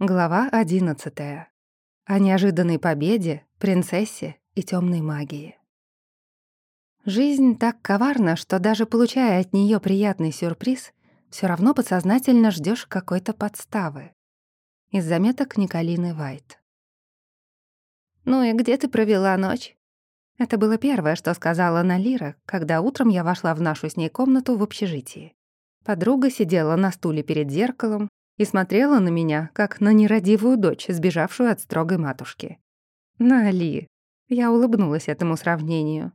Глава 11. О неожиданной победе, принцессе и темной магии. Жизнь так коварна, что даже получая от нее приятный сюрприз, все равно подсознательно ждешь какой-то подставы. Из заметок Николины Вайт. «Ну и где ты провела ночь?» Это было первое, что сказала Налира, когда утром я вошла в нашу с ней комнату в общежитии. Подруга сидела на стуле перед зеркалом и смотрела на меня, как на нерадивую дочь, сбежавшую от строгой матушки. «Нали!» Я улыбнулась этому сравнению.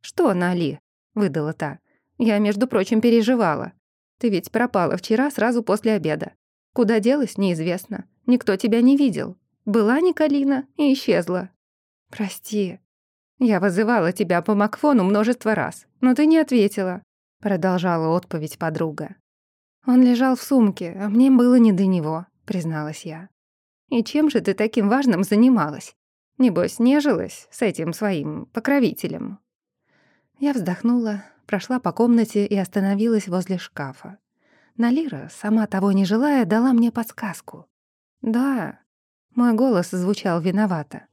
«Что, Нали?» — выдала та. «Я, между прочим, переживала. Ты ведь пропала вчера сразу после обеда. Куда делась, неизвестно. Никто тебя не видел. Была Николина и исчезла. Прости. Я вызывала тебя по Макфону множество раз, но ты не ответила», — продолжала отповедь подруга. «Он лежал в сумке, а мне было не до него», — призналась я. «И чем же ты таким важным занималась? Небось, нежилась с этим своим покровителем?» Я вздохнула, прошла по комнате и остановилась возле шкафа. Налира, сама того не желая, дала мне подсказку. «Да». Мой голос звучал виновато.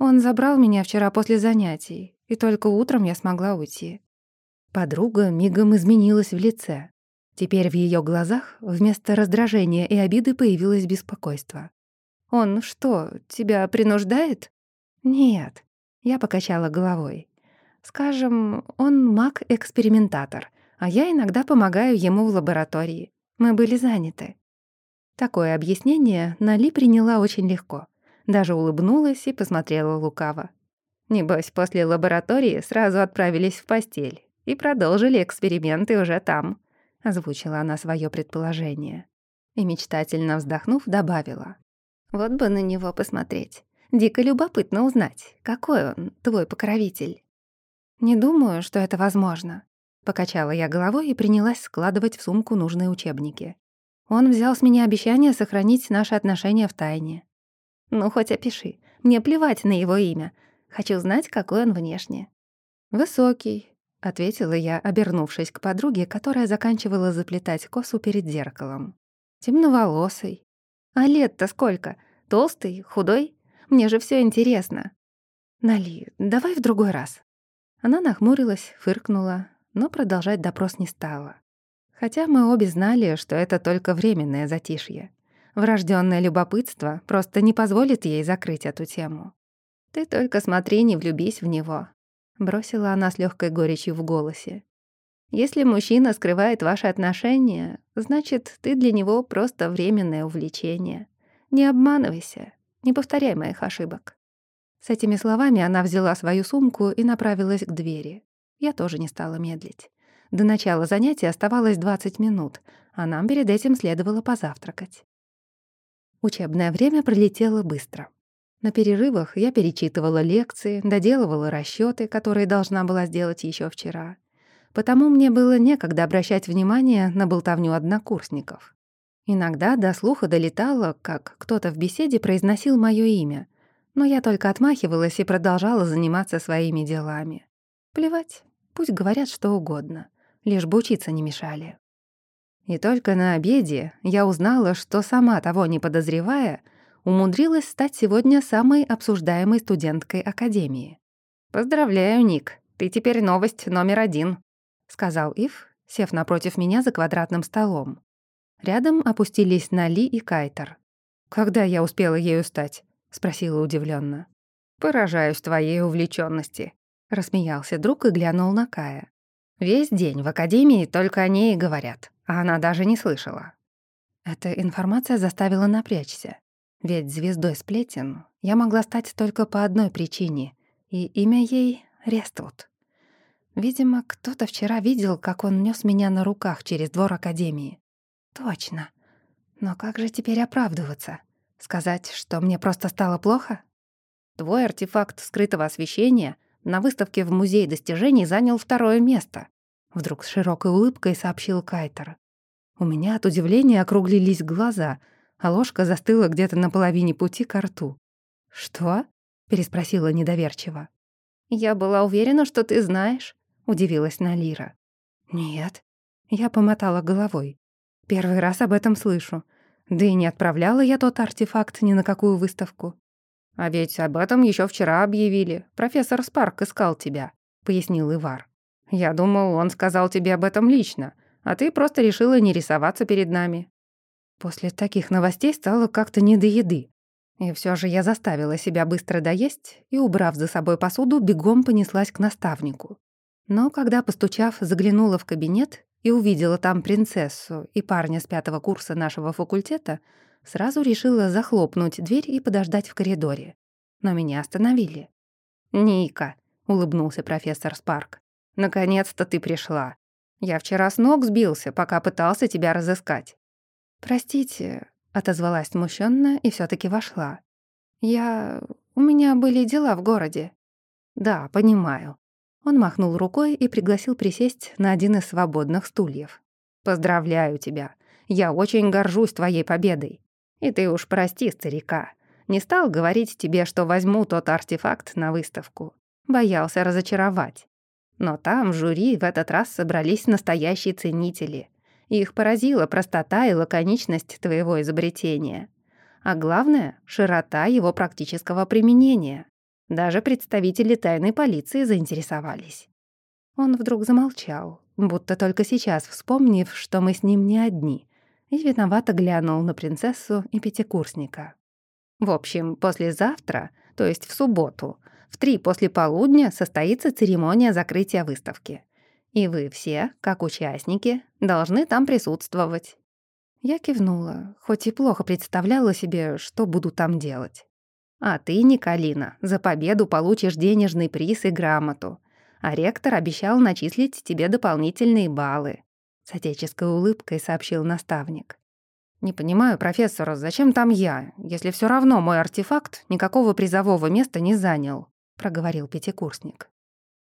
Он забрал меня вчера после занятий, и только утром я смогла уйти. Подруга мигом изменилась в лице. Теперь в ее глазах вместо раздражения и обиды появилось беспокойство. «Он что, тебя принуждает?» «Нет», — я покачала головой. «Скажем, он маг-экспериментатор, а я иногда помогаю ему в лаборатории. Мы были заняты». Такое объяснение Нали приняла очень легко. Даже улыбнулась и посмотрела лукаво. Небось, после лаборатории сразу отправились в постель и продолжили эксперименты уже там озвучила она свое предположение. И мечтательно вздохнув, добавила. «Вот бы на него посмотреть. Дико любопытно узнать, какой он, твой покровитель». «Не думаю, что это возможно», — покачала я головой и принялась складывать в сумку нужные учебники. Он взял с меня обещание сохранить наши отношения в тайне. «Ну, хоть опиши. Мне плевать на его имя. Хочу знать, какой он внешне». «Высокий, — ответила я, обернувшись к подруге, которая заканчивала заплетать косу перед зеркалом. «Темноволосый. А лет-то сколько? Толстый? Худой? Мне же все интересно». «Нали, давай в другой раз». Она нахмурилась, фыркнула, но продолжать допрос не стала. Хотя мы обе знали, что это только временное затишье. Врожденное любопытство просто не позволит ей закрыть эту тему. «Ты только смотри, не влюбись в него», бросила она с легкой горечью в голосе. Если мужчина скрывает ваши отношения, значит, ты для него просто временное увлечение. Не обманывайся, не повторяй моих ошибок. С этими словами она взяла свою сумку и направилась к двери. Я тоже не стала медлить. До начала занятия оставалось 20 минут, а нам перед этим следовало позавтракать. Учебное время пролетело быстро. На перерывах я перечитывала лекции, доделывала расчеты, которые должна была сделать еще вчера. Потому мне было некогда обращать внимание на болтовню однокурсников. Иногда до слуха долетало, как кто-то в беседе произносил моё имя, но я только отмахивалась и продолжала заниматься своими делами. Плевать, пусть говорят что угодно, лишь бы учиться не мешали. И только на обеде я узнала, что сама того не подозревая — умудрилась стать сегодня самой обсуждаемой студенткой Академии. «Поздравляю, Ник, ты теперь новость номер один», — сказал Ив, сев напротив меня за квадратным столом. Рядом опустились Нали и Кайтер. «Когда я успела ею стать?» — спросила удивленно. «Поражаюсь твоей увлеченности, рассмеялся друг и глянул на Кая. «Весь день в Академии только о ней и говорят, а она даже не слышала». Эта информация заставила напрячься. Ведь звездой сплетен я могла стать только по одной причине, и имя ей — Рествуд. Видимо, кто-то вчера видел, как он нес меня на руках через двор Академии. Точно. Но как же теперь оправдываться? Сказать, что мне просто стало плохо? Твой артефакт скрытого освещения на выставке в Музее достижений занял второе место. Вдруг с широкой улыбкой сообщил Кайтер. У меня от удивления округлились глаза — а ложка застыла где-то на половине пути к рту. «Что?» — переспросила недоверчиво. «Я была уверена, что ты знаешь», — удивилась Налира. «Нет». Я помотала головой. «Первый раз об этом слышу. Да и не отправляла я тот артефакт ни на какую выставку. А ведь об этом еще вчера объявили. Профессор Спарк искал тебя, пояснил Ивар. Я думал, он сказал тебе об этом лично, а ты просто решила не рисоваться перед нами. После таких новостей стало как-то не до еды. И все же я заставила себя быстро доесть и, убрав за собой посуду, бегом понеслась к наставнику. Но когда, постучав, заглянула в кабинет и увидела там принцессу и парня с пятого курса нашего факультета, сразу решила захлопнуть дверь и подождать в коридоре. Но меня остановили. «Ника», — улыбнулся профессор Спарк, — «наконец-то ты пришла. Я вчера с ног сбился, пока пытался тебя разыскать». «Простите», Отозвалась смущенно и все таки вошла. «Я... У меня были дела в городе». «Да, понимаю». Он махнул рукой и пригласил присесть на один из свободных стульев. «Поздравляю тебя. Я очень горжусь твоей победой. И ты уж прости старика. Не стал говорить тебе, что возьму тот артефакт на выставку. Боялся разочаровать. Но там в жюри в этот раз собрались настоящие ценители. Их поразила простота и лаконичность твоего изобретения. А главное — широта его практического применения. Даже представители тайной полиции заинтересовались. Он вдруг замолчал, будто только сейчас вспомнив, что мы с ним не одни, и виновато глянул на принцессу и пятикурсника. В общем, послезавтра, то есть в субботу, в три после полудня состоится церемония закрытия выставки. И вы все, как участники, должны там присутствовать». Я кивнула, хоть и плохо представляла себе, что буду там делать. «А ты, Николина, за победу получишь денежный приз и грамоту. А ректор обещал начислить тебе дополнительные баллы», — с отеческой улыбкой сообщил наставник. «Не понимаю, профессор, зачем там я, если все равно мой артефакт никакого призового места не занял», — проговорил пятикурсник.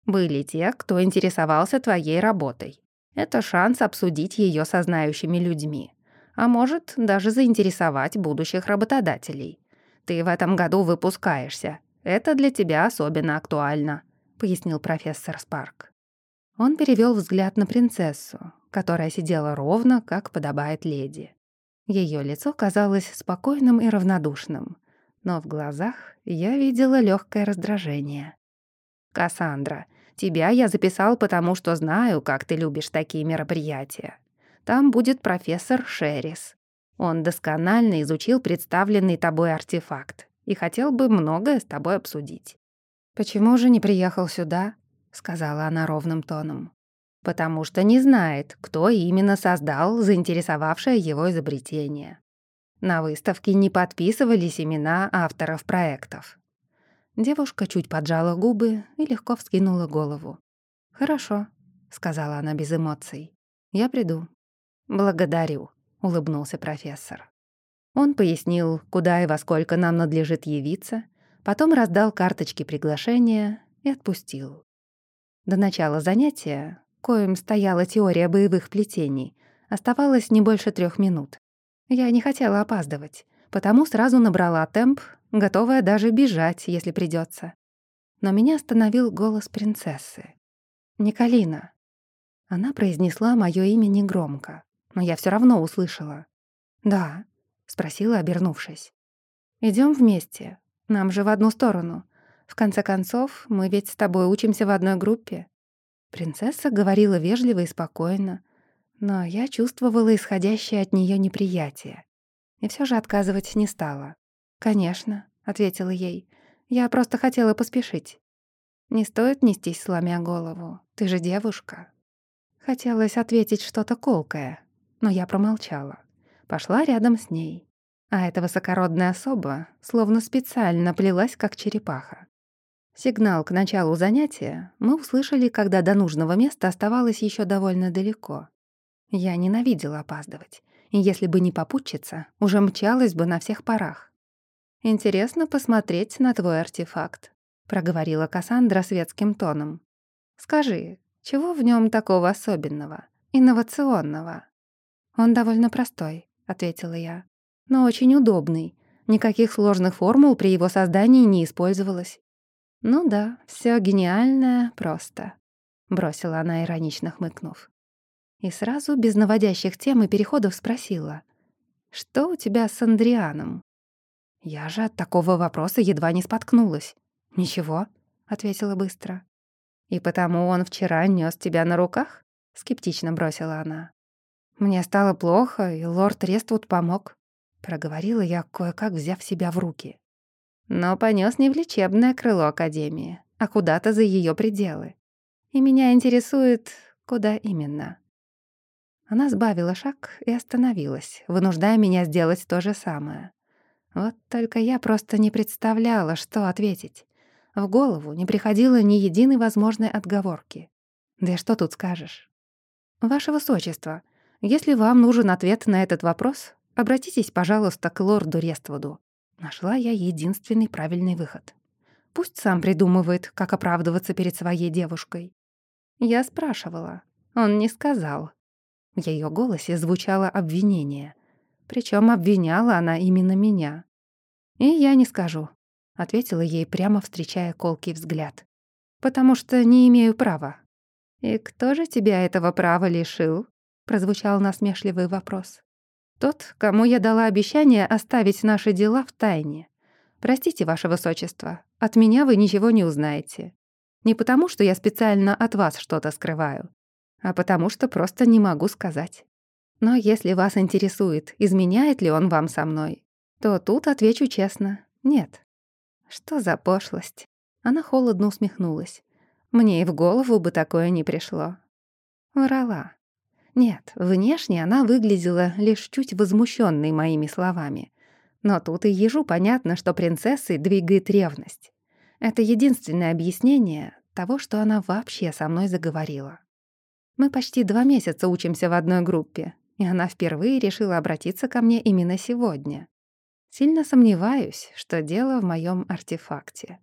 Были те, кто интересовался твоей работой. Это шанс обсудить ее со знающими людьми. А может, даже заинтересовать будущих работодателей. Ты в этом году выпускаешься. Это для тебя особенно актуально», — пояснил профессор Спарк. Он перевел взгляд на принцессу, которая сидела ровно, как подобает леди. Ее лицо казалось спокойным и равнодушным, но в глазах я видела легкое раздражение. «Кассандра, тебя я записал, потому что знаю, как ты любишь такие мероприятия. Там будет профессор Шерис. Он досконально изучил представленный тобой артефакт и хотел бы многое с тобой обсудить». «Почему же не приехал сюда?» — сказала она ровным тоном. «Потому что не знает, кто именно создал заинтересовавшее его изобретение. На выставке не подписывались имена авторов проектов. Девушка чуть поджала губы и легко вскинула голову. «Хорошо», — сказала она без эмоций. «Я приду». «Благодарю», — улыбнулся профессор. Он пояснил, куда и во сколько нам надлежит явиться, потом раздал карточки приглашения и отпустил. До начала занятия, коим стояла теория боевых плетений, оставалось не больше трех минут. Я не хотела опаздывать, потому сразу набрала темп готовая даже бежать, если придется. Но меня остановил голос принцессы. «Николина». Она произнесла моё имя негромко, но я всё равно услышала. «Да», — спросила, обернувшись. Идём вместе. Нам же в одну сторону. В конце концов, мы ведь с тобой учимся в одной группе». Принцесса говорила вежливо и спокойно, но я чувствовала исходящее от неё неприятие. И всё же отказывать не стала. «Конечно», — ответила ей. «Я просто хотела поспешить». «Не стоит нестись, сломя голову. Ты же девушка». Хотелось ответить что-то колкое, но я промолчала. Пошла рядом с ней. А эта высокородная особа словно специально плелась, как черепаха. Сигнал к началу занятия мы услышали, когда до нужного места оставалось еще довольно далеко. Я ненавидела опаздывать, и если бы не попутчица, уже мчалась бы на всех парах. «Интересно посмотреть на твой артефакт», — проговорила Кассандра светским тоном. «Скажи, чего в нем такого особенного, инновационного?» «Он довольно простой», — ответила я, «но очень удобный. Никаких сложных формул при его создании не использовалось». «Ну да, все гениальное просто», — бросила она, иронично хмыкнув. И сразу, без наводящих тем и переходов, спросила. Что у тебя с Андрианом?» Я же от такого вопроса едва не споткнулась. «Ничего», — ответила быстро. «И потому он вчера нёс тебя на руках?» — скептично бросила она. «Мне стало плохо, и лорд Рествуд помог», — проговорила я, кое-как взяв себя в руки. Но понёс не в лечебное крыло Академии, а куда-то за её пределы. И меня интересует, куда именно. Она сбавила шаг и остановилась, вынуждая меня сделать то же самое. Вот только я просто не представляла, что ответить. В голову не приходило ни единой возможной отговорки. Да и что тут скажешь? «Ваше Высочество, если вам нужен ответ на этот вопрос, обратитесь, пожалуйста, к лорду Рествуду». Нашла я единственный правильный выход. Пусть сам придумывает, как оправдываться перед своей девушкой. Я спрашивала. Он не сказал. В её голосе звучало обвинение. Причём обвиняла она именно меня. «И я не скажу», — ответила ей, прямо встречая колкий взгляд. «Потому что не имею права». «И кто же тебя этого права лишил?» — прозвучал насмешливый вопрос. «Тот, кому я дала обещание оставить наши дела в тайне. Простите, ваше высочество, от меня вы ничего не узнаете. Не потому, что я специально от вас что-то скрываю, а потому что просто не могу сказать. Но если вас интересует, изменяет ли он вам со мной, то тут отвечу честно — нет. Что за пошлость? Она холодно усмехнулась. Мне и в голову бы такое не пришло. Врала. Нет, внешне она выглядела лишь чуть возмущенной моими словами. Но тут и ежу понятно, что принцессой двигает ревность. Это единственное объяснение того, что она вообще со мной заговорила. Мы почти два месяца учимся в одной группе, и она впервые решила обратиться ко мне именно сегодня. Сильно сомневаюсь, что дело в моем артефакте.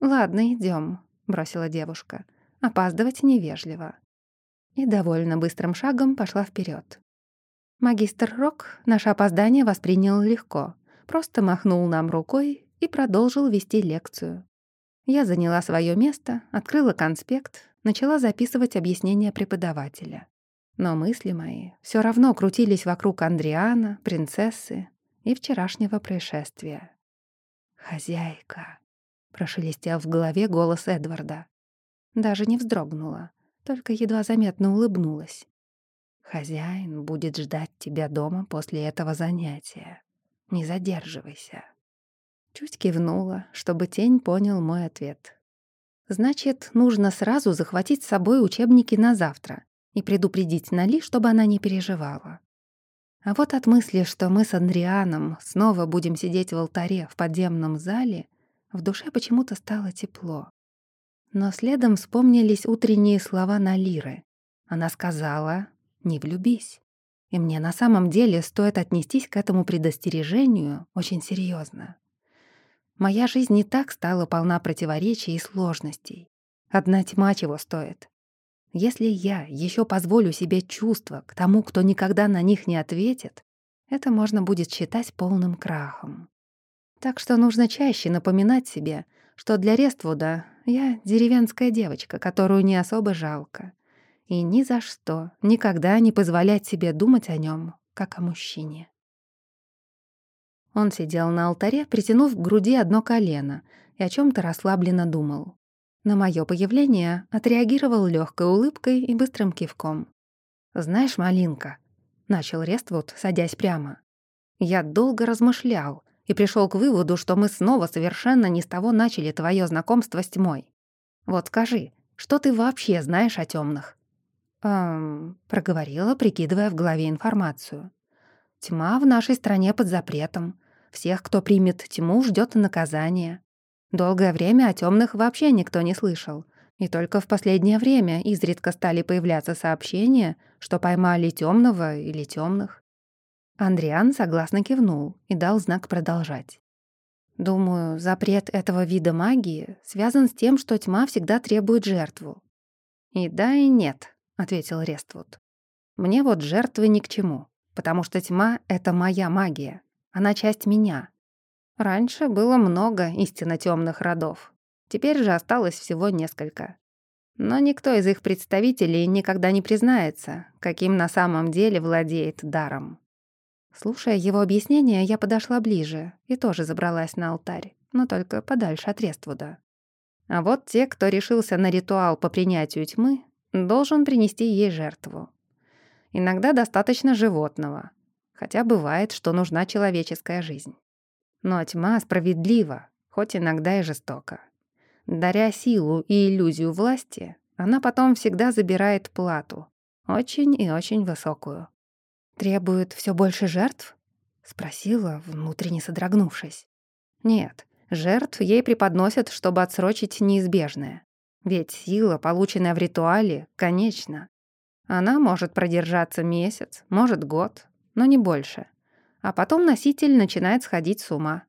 «Ладно, идем, бросила девушка. «Опаздывать невежливо». И довольно быстрым шагом пошла вперед. Магистр Рок наше опоздание воспринял легко, просто махнул нам рукой и продолжил вести лекцию. Я заняла свое место, открыла конспект, начала записывать объяснения преподавателя. Но мысли мои все равно крутились вокруг Андриана, принцессы и вчерашнего происшествия. «Хозяйка», — прошелестел в голове голос Эдварда. Даже не вздрогнула, только едва заметно улыбнулась. «Хозяин будет ждать тебя дома после этого занятия. Не задерживайся». Чуть кивнула, чтобы тень понял мой ответ. Значит, нужно сразу захватить с собой учебники на завтра и предупредить Нали, чтобы она не переживала. А вот от мысли, что мы с Андрианом снова будем сидеть в алтаре в подземном зале, в душе почему-то стало тепло. Но следом вспомнились утренние слова Налиры. Она сказала «не влюбись». И мне на самом деле стоит отнестись к этому предостережению очень серьезно. Моя жизнь не так стала полна противоречий и сложностей. Одна тьма чего стоит. Если я еще позволю себе чувства к тому, кто никогда на них не ответит, это можно будет считать полным крахом. Так что нужно чаще напоминать себе, что для Рествуда я деревенская девочка, которую не особо жалко. И ни за что, никогда не позволять себе думать о нем, как о мужчине. Он сидел на алтаре, притянув к груди одно колено, и о чем то расслабленно думал. На мое появление отреагировал легкой улыбкой и быстрым кивком. «Знаешь, Малинка», — начал Рествуд, садясь прямо, «я долго размышлял и пришел к выводу, что мы снова совершенно не с того начали твое знакомство с тьмой. Вот скажи, что ты вообще знаешь о темных? «Эм...» — проговорила, прикидывая в голове информацию. «Тьма в нашей стране под запретом. Всех, кто примет тьму, ждет наказание. Долгое время о темных вообще никто не слышал. И только в последнее время изредка стали появляться сообщения, что поймали темного или темных. Андриан согласно кивнул и дал знак продолжать. Думаю, запрет этого вида магии связан с тем, что тьма всегда требует жертву. «И да, и нет», — ответил Рествуд. «Мне вот жертвы ни к чему, потому что тьма — это моя магия, она часть меня. Раньше было много истинно темных родов. Теперь же осталось всего несколько. Но никто из их представителей никогда не признается, каким на самом деле владеет даром. Слушая его объяснение, я подошла ближе и тоже забралась на алтарь, но только подальше от Рествуда. А вот те, кто решился на ритуал по принятию тьмы, должен принести ей жертву. Иногда достаточно животного, хотя бывает, что нужна человеческая жизнь. Но тьма справедлива, хоть иногда и жестока. Даря силу и иллюзию власти, она потом всегда забирает плату, очень и очень высокую. «Требует все больше жертв?» — спросила, внутренне содрогнувшись. «Нет, жертв ей преподносят, чтобы отсрочить неизбежное. Ведь сила, полученная в ритуале, конечна. Она может продержаться месяц, может год, но не больше. А потом носитель начинает сходить с ума.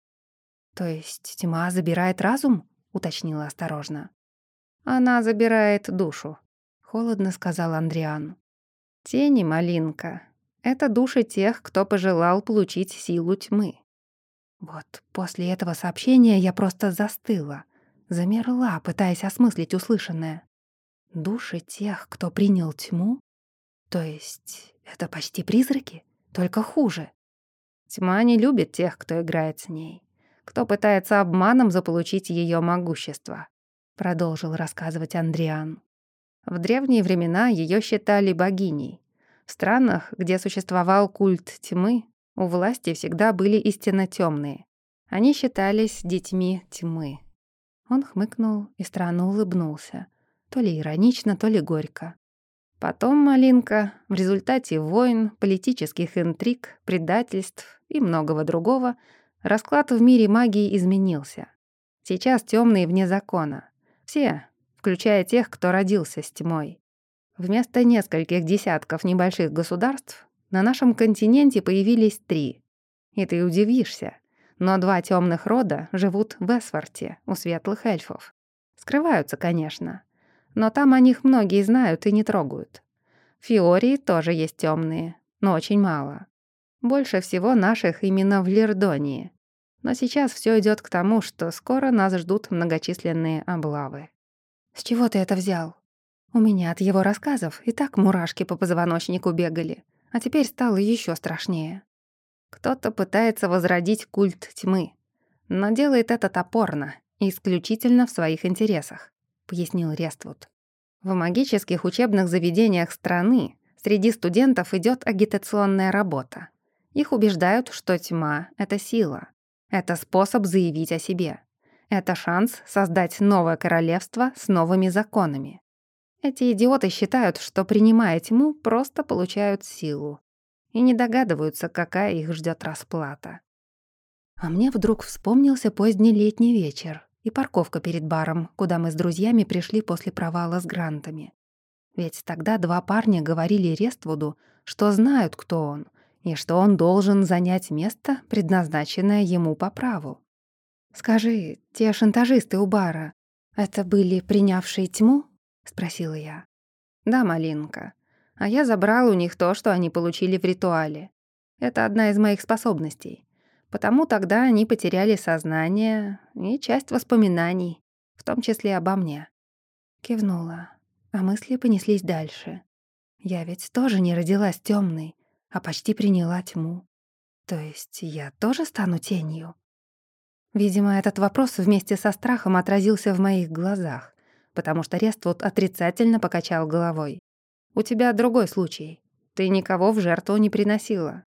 «То есть тьма забирает разум?» — уточнила осторожно. «Она забирает душу», — холодно сказал Андриан. «Тени, малинка, это души тех, кто пожелал получить силу тьмы». Вот после этого сообщения я просто застыла, замерла, пытаясь осмыслить услышанное. Души тех, кто принял тьму? То есть это почти призраки, только хуже. Тьма не любит тех, кто играет с ней, кто пытается обманом заполучить ее могущество, продолжил рассказывать Андриан. В древние времена ее считали богиней. В странах, где существовал культ тьмы, у власти всегда были истинно темные. Они считались детьми тьмы. Он хмыкнул и странно улыбнулся. То ли иронично, то ли горько. Потом Малинка в результате войн, политических интриг, предательств и многого другого расклад в мире магии изменился. Сейчас темные вне закона. Все, включая тех, кто родился с тьмой. Вместо нескольких десятков небольших государств на нашем континенте появились три. И ты удивишься, но два темных рода живут в Эсфорте, у светлых эльфов. Скрываются, конечно, но там о них многие знают и не трогают. Фиории тоже есть темные, но очень мало. Больше всего наших именно в Лирдонии. Но сейчас все идет к тому, что скоро нас ждут многочисленные облавы. С чего ты это взял? У меня от его рассказов и так мурашки по позвоночнику бегали, а теперь стало еще страшнее. Кто-то пытается возродить культ тьмы, но делает это топорно и исключительно в своих интересах пояснил Рествуд. В магических учебных заведениях страны среди студентов идет агитационная работа. Их убеждают, что тьма — это сила. Это способ заявить о себе. Это шанс создать новое королевство с новыми законами. Эти идиоты считают, что, принимая тьму, просто получают силу. И не догадываются, какая их ждет расплата. А мне вдруг вспомнился поздний летний вечер, и парковка перед баром, куда мы с друзьями пришли после провала с грантами. Ведь тогда два парня говорили Рествуду, что знают, кто он, и что он должен занять место, предназначенное ему по праву. «Скажи, те шантажисты у бара, это были принявшие тьму?» — спросила я. «Да, Малинка. А я забрал у них то, что они получили в ритуале. Это одна из моих способностей. Потому тогда они потеряли сознание и часть воспоминаний, в том числе обо мне. Кивнула, а мысли понеслись дальше. Я ведь тоже не родилась темной, а почти приняла тьму. То есть я тоже стану тенью? Видимо, этот вопрос вместе со страхом отразился в моих глазах, потому что Рествуд отрицательно покачал головой. «У тебя другой случай. Ты никого в жертву не приносила».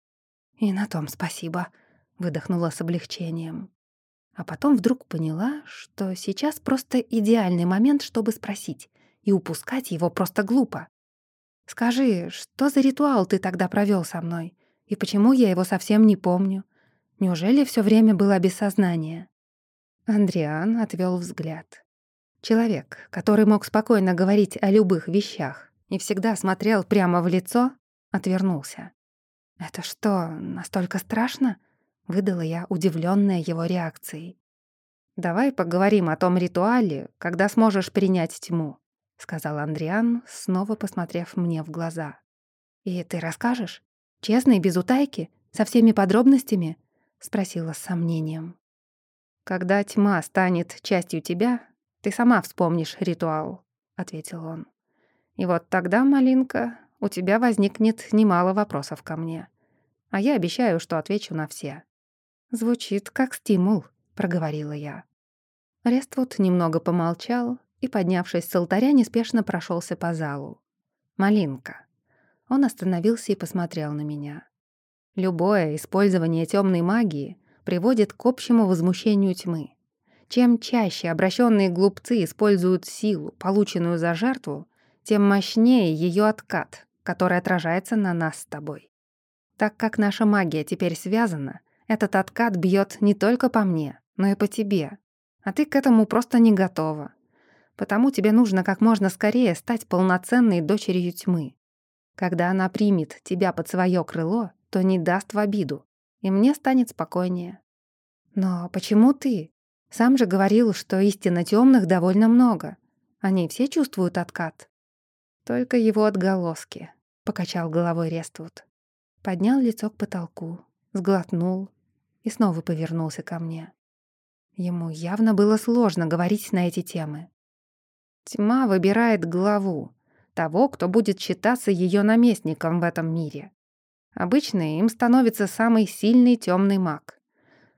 «И на том спасибо», выдохнула с облегчением. А потом вдруг поняла, что сейчас просто идеальный момент, чтобы спросить, и упускать его просто глупо. «Скажи, что за ритуал ты тогда провел со мной? И почему я его совсем не помню? Неужели все время было без сознания?» Андриан отвел взгляд. Человек, который мог спокойно говорить о любых вещах и всегда смотрел прямо в лицо, отвернулся. «Это что, настолько страшно?» Выдала я, удивленная его реакцией. «Давай поговорим о том ритуале, когда сможешь принять тьму», — сказал Андриан, снова посмотрев мне в глаза. «И ты расскажешь? Честно и без утайки? Со всеми подробностями?» — спросила с сомнением. «Когда тьма станет частью тебя, ты сама вспомнишь ритуал», — ответил он. «И вот тогда, малинка, у тебя возникнет немало вопросов ко мне. а я обещаю, что отвечу на все». «Звучит как стимул», — проговорила я. Рествуд немного помолчал и, поднявшись с алтаря, неспешно прошелся по залу. «Малинка». Он остановился и посмотрел на меня. Любое использование темной магии приводит к общему возмущению тьмы. Чем чаще обращенные глупцы используют силу, полученную за жертву, тем мощнее ее откат, который отражается на нас с тобой. Так как наша магия теперь связана, этот откат бьет не только по мне, но и по тебе. А ты к этому просто не готова. Потому тебе нужно как можно скорее стать полноценной дочерью тьмы. Когда она примет тебя под свое крыло, то не даст в обиду, и мне станет спокойнее. Но почему ты? Сам же говорил, что истинно темных довольно много. Они все чувствуют откат. Только его отголоски, покачал головой Рествуд. Поднял лицо к потолку, сглотнул и снова повернулся ко мне. Ему явно было сложно говорить на эти темы. Тьма выбирает главу, того, кто будет считаться ее наместником в этом мире. Обычно им становится самый сильный темный маг.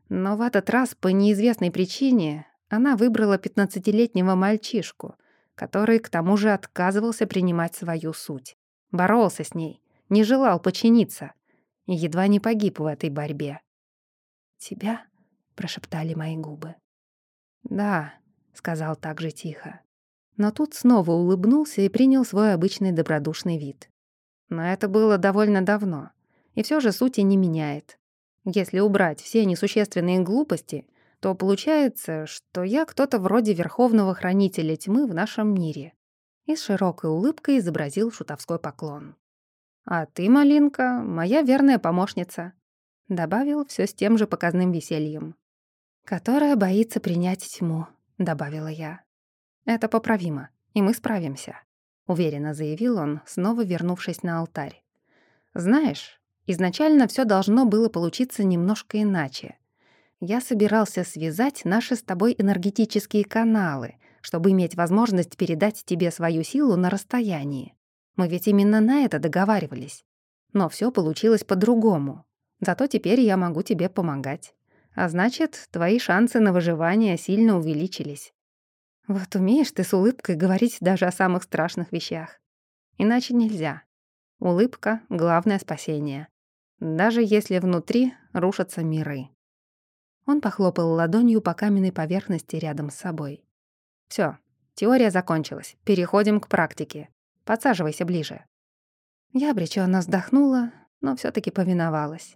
Но в этот раз по неизвестной причине она выбрала пятнадцатилетнего мальчишку, который к тому же отказывался принимать свою суть. Боролся с ней, не желал подчиниться и едва не погиб в этой борьбе. «Тебя?» — прошептали мои губы. «Да», — сказал так же тихо. Но тут снова улыбнулся и принял свой обычный добродушный вид. Но это было довольно давно — и все же сути не меняет. Если убрать все несущественные глупости, то получается, что я кто-то вроде Верховного Хранителя Тьмы в нашем мире. И с широкой улыбкой изобразил шутовской поклон. «А ты, Малинка, моя верная помощница», — добавил все с тем же показным весельем. «Которая боится принять тьму», — добавила я. «Это поправимо, и мы справимся», — уверенно заявил он, снова вернувшись на алтарь. «Знаешь, Изначально все должно было получиться немножко иначе. Я собирался связать наши с тобой энергетические каналы, чтобы иметь возможность передать тебе свою силу на расстоянии. Мы ведь именно на это договаривались. Но все получилось по-другому. Зато теперь я могу тебе помогать. А значит, твои шансы на выживание сильно увеличились. Вот умеешь ты с улыбкой говорить даже о самых страшных вещах. Иначе нельзя. Улыбка — главное спасение даже если внутри рушатся миры. Он похлопал ладонью по каменной поверхности рядом с собой. Все, теория закончилась. Переходим к практике. Подсаживайся ближе». Я обреченно вздохнула, но все таки повиновалась.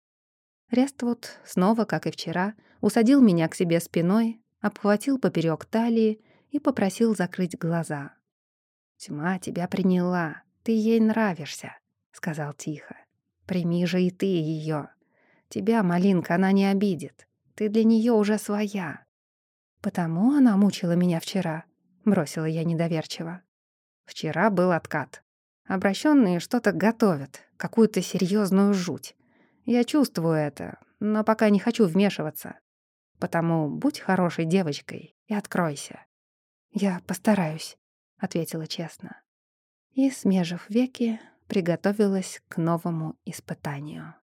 Рествуд, снова, как и вчера, усадил меня к себе спиной, обхватил поперек талии и попросил закрыть глаза. «Тьма тебя приняла, ты ей нравишься», — сказал тихо. Прими же и ты ее. Тебя, малинка, она не обидит. Ты для нее уже своя. Потому она мучила меня вчера, бросила я недоверчиво. Вчера был откат. Обращенные что-то готовят, какую-то серьезную жуть. Я чувствую это, но пока не хочу вмешиваться. Потому будь хорошей девочкой и откройся. Я постараюсь, ответила честно. И, смежив веки, приготовилась к новому испытанию.